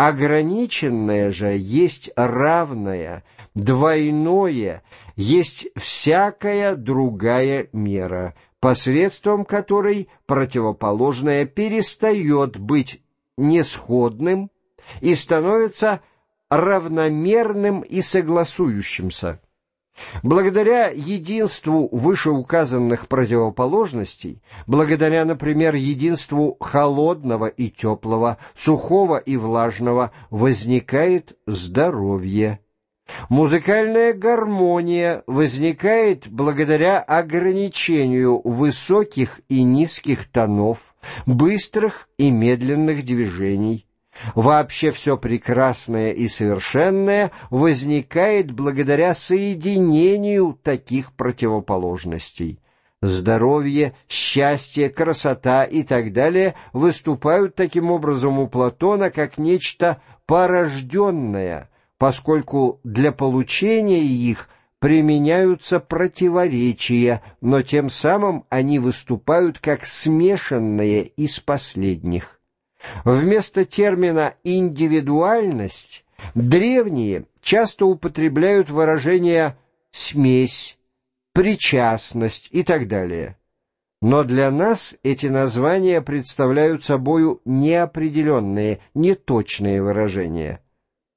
Ограниченное же есть равное, двойное, есть всякая другая мера, посредством которой противоположное перестает быть несходным и становится равномерным и согласующимся. Благодаря единству вышеуказанных противоположностей, благодаря, например, единству холодного и теплого, сухого и влажного, возникает здоровье. Музыкальная гармония возникает благодаря ограничению высоких и низких тонов, быстрых и медленных движений. Вообще все прекрасное и совершенное возникает благодаря соединению таких противоположностей. Здоровье, счастье, красота и так далее выступают таким образом у Платона как нечто порожденное, поскольку для получения их применяются противоречия, но тем самым они выступают как смешанные из последних. Вместо термина «индивидуальность» древние часто употребляют выражения «смесь», «причастность» и так далее. Но для нас эти названия представляют собою неопределенные, неточные выражения.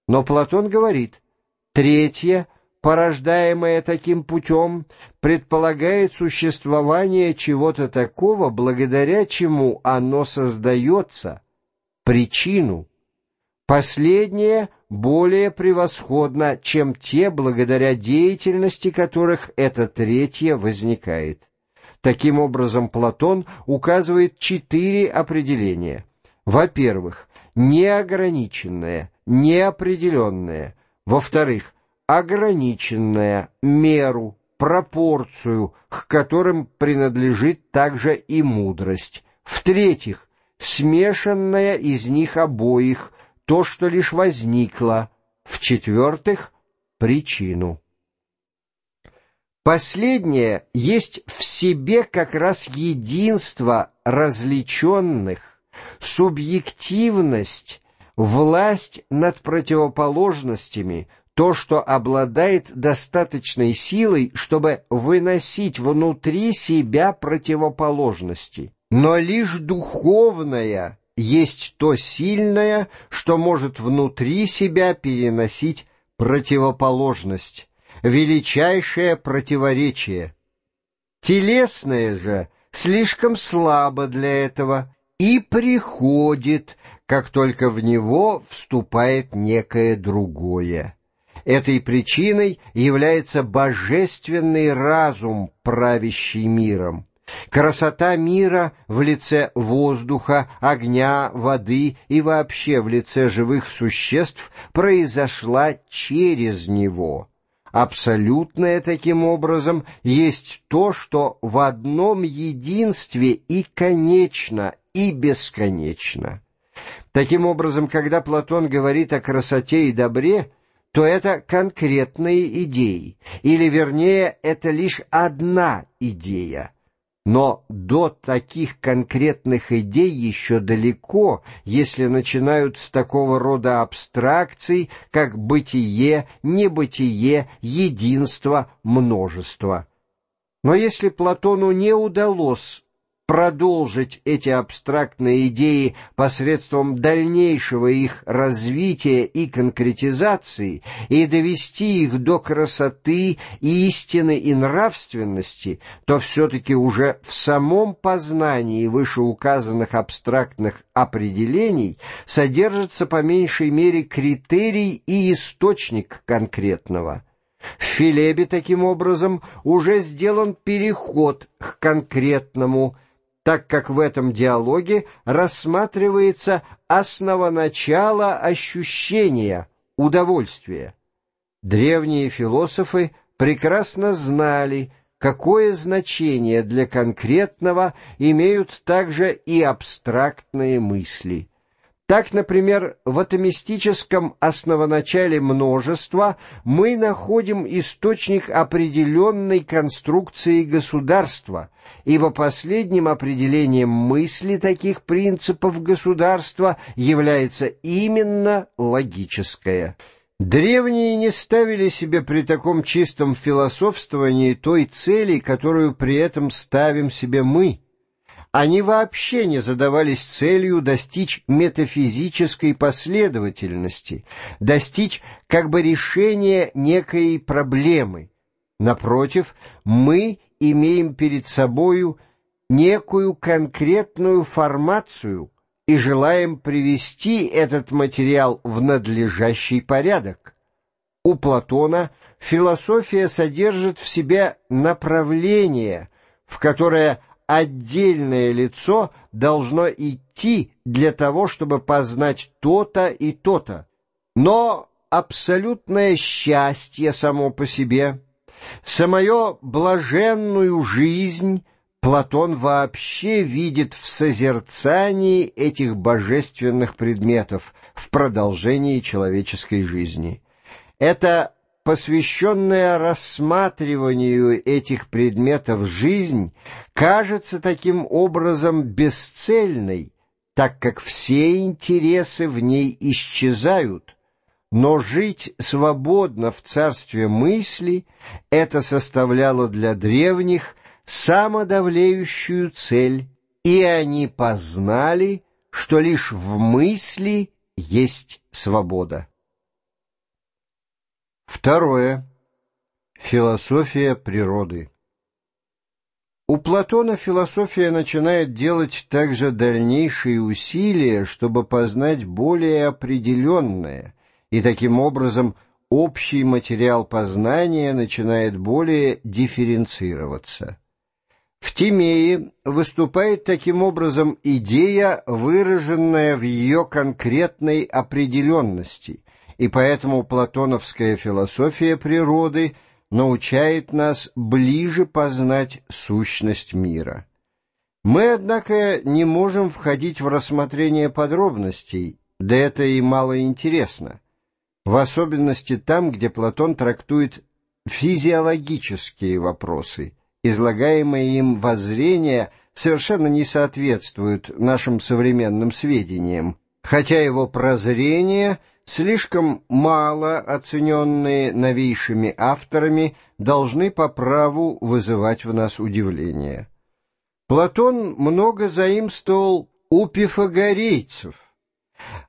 Но Платон говорит, третье, порождаемое таким путем, предполагает существование чего-то такого, благодаря чему оно создается, причину. Последнее более превосходно, чем те, благодаря деятельности которых это третье возникает. Таким образом, Платон указывает четыре определения. Во-первых, неограниченное, неопределенное. Во-вторых, ограниченное, меру, пропорцию, к которым принадлежит также и мудрость. В-третьих, смешанное из них обоих, то, что лишь возникло, в-четвертых, причину. Последнее есть в себе как раз единство различенных, субъективность, власть над противоположностями, то, что обладает достаточной силой, чтобы выносить внутри себя противоположности. Но лишь духовное есть то сильное, что может внутри себя переносить противоположность, величайшее противоречие. Телесное же слишком слабо для этого и приходит, как только в него вступает некое другое. Этой причиной является божественный разум, правящий миром. Красота мира в лице воздуха, огня, воды и вообще в лице живых существ произошла через него. Абсолютное таким образом есть то, что в одном единстве и конечно, и бесконечно. Таким образом, когда Платон говорит о красоте и добре, то это конкретные идеи, или вернее, это лишь одна идея — но до таких конкретных идей еще далеко, если начинают с такого рода абстракций, как бытие, небытие, единство, множество. Но если Платону не удалось продолжить эти абстрактные идеи посредством дальнейшего их развития и конкретизации и довести их до красоты, истины и нравственности, то все-таки уже в самом познании вышеуказанных абстрактных определений содержится по меньшей мере критерий и источник конкретного. В Филебе таким образом уже сделан переход к конкретному так как в этом диалоге рассматривается основоначало ощущения, удовольствия. Древние философы прекрасно знали, какое значение для конкретного имеют также и абстрактные мысли. Так, например, в атомистическом основоначале множества мы находим источник определенной конструкции государства, ибо последним определением мысли таких принципов государства является именно логическое. Древние не ставили себе при таком чистом философствовании той цели, которую при этом ставим себе мы – они вообще не задавались целью достичь метафизической последовательности, достичь как бы решения некой проблемы. Напротив, мы имеем перед собою некую конкретную формацию и желаем привести этот материал в надлежащий порядок. У Платона философия содержит в себе направление, в которое отдельное лицо должно идти для того, чтобы познать то-то и то-то. Но абсолютное счастье само по себе, самую блаженную жизнь Платон вообще видит в созерцании этих божественных предметов в продолжении человеческой жизни. Это посвященная рассматриванию этих предметов жизнь, кажется таким образом бесцельной, так как все интересы в ней исчезают, но жить свободно в царстве мысли это составляло для древних самодавлеющую цель, и они познали, что лишь в мысли есть свобода. Второе. Философия природы. У Платона философия начинает делать также дальнейшие усилия, чтобы познать более определенное, и таким образом общий материал познания начинает более дифференцироваться. В Тимее выступает таким образом идея, выраженная в ее конкретной определенности, и поэтому платоновская философия природы научает нас ближе познать сущность мира. Мы, однако, не можем входить в рассмотрение подробностей, да это и мало интересно, в особенности там, где Платон трактует физиологические вопросы, излагаемые им воззрения совершенно не соответствуют нашим современным сведениям, хотя его прозрение – слишком мало оцененные новейшими авторами, должны по праву вызывать в нас удивление. Платон много заимствовал у пифагорейцев.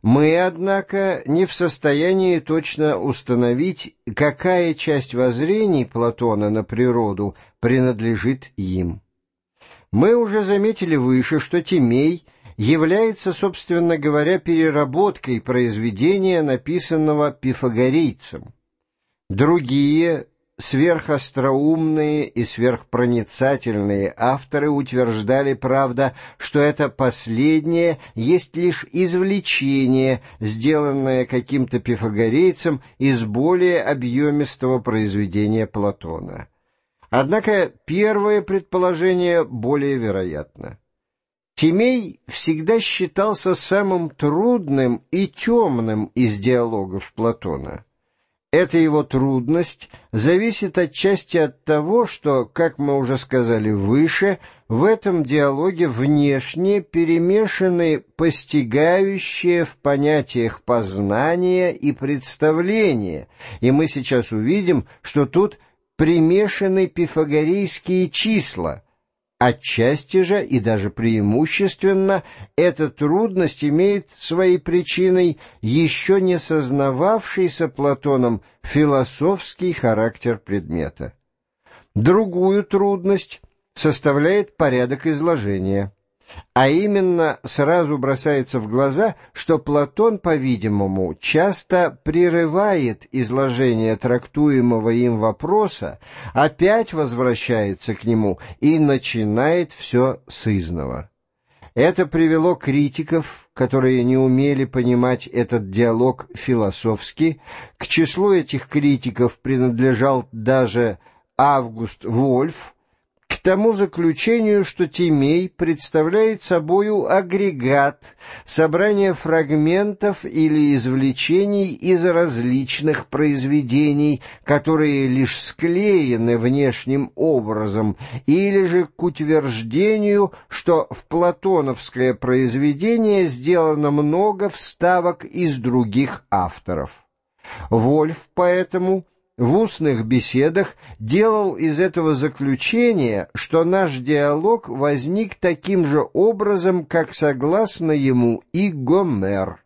Мы, однако, не в состоянии точно установить, какая часть воззрений Платона на природу принадлежит им. Мы уже заметили выше, что Тимей – является, собственно говоря, переработкой произведения, написанного пифагорейцем. Другие сверхостроумные и сверхпроницательные авторы утверждали, правда, что это последнее есть лишь извлечение, сделанное каким-то пифагорейцем из более объемистого произведения Платона. Однако первое предположение более вероятно. Тимей всегда считался самым трудным и темным из диалогов Платона. Эта его трудность зависит отчасти от того, что, как мы уже сказали выше, в этом диалоге внешне перемешаны постигающие в понятиях познания и представления, и мы сейчас увидим, что тут примешаны пифагорейские числа, Отчасти же и даже преимущественно эта трудность имеет своей причиной еще не сознававшийся Платоном философский характер предмета. Другую трудность составляет порядок изложения. А именно, сразу бросается в глаза, что Платон, по-видимому, часто прерывает изложение трактуемого им вопроса, опять возвращается к нему и начинает все с изного. Это привело критиков, которые не умели понимать этот диалог философски, к числу этих критиков принадлежал даже Август Вольф, тому заключению, что Тимей представляет собою агрегат, собрание фрагментов или извлечений из различных произведений, которые лишь склеены внешним образом, или же к утверждению, что в платоновское произведение сделано много вставок из других авторов. Вольф поэтому в устных беседах делал из этого заключения, что наш диалог возник таким же образом, как согласно ему и Гомер.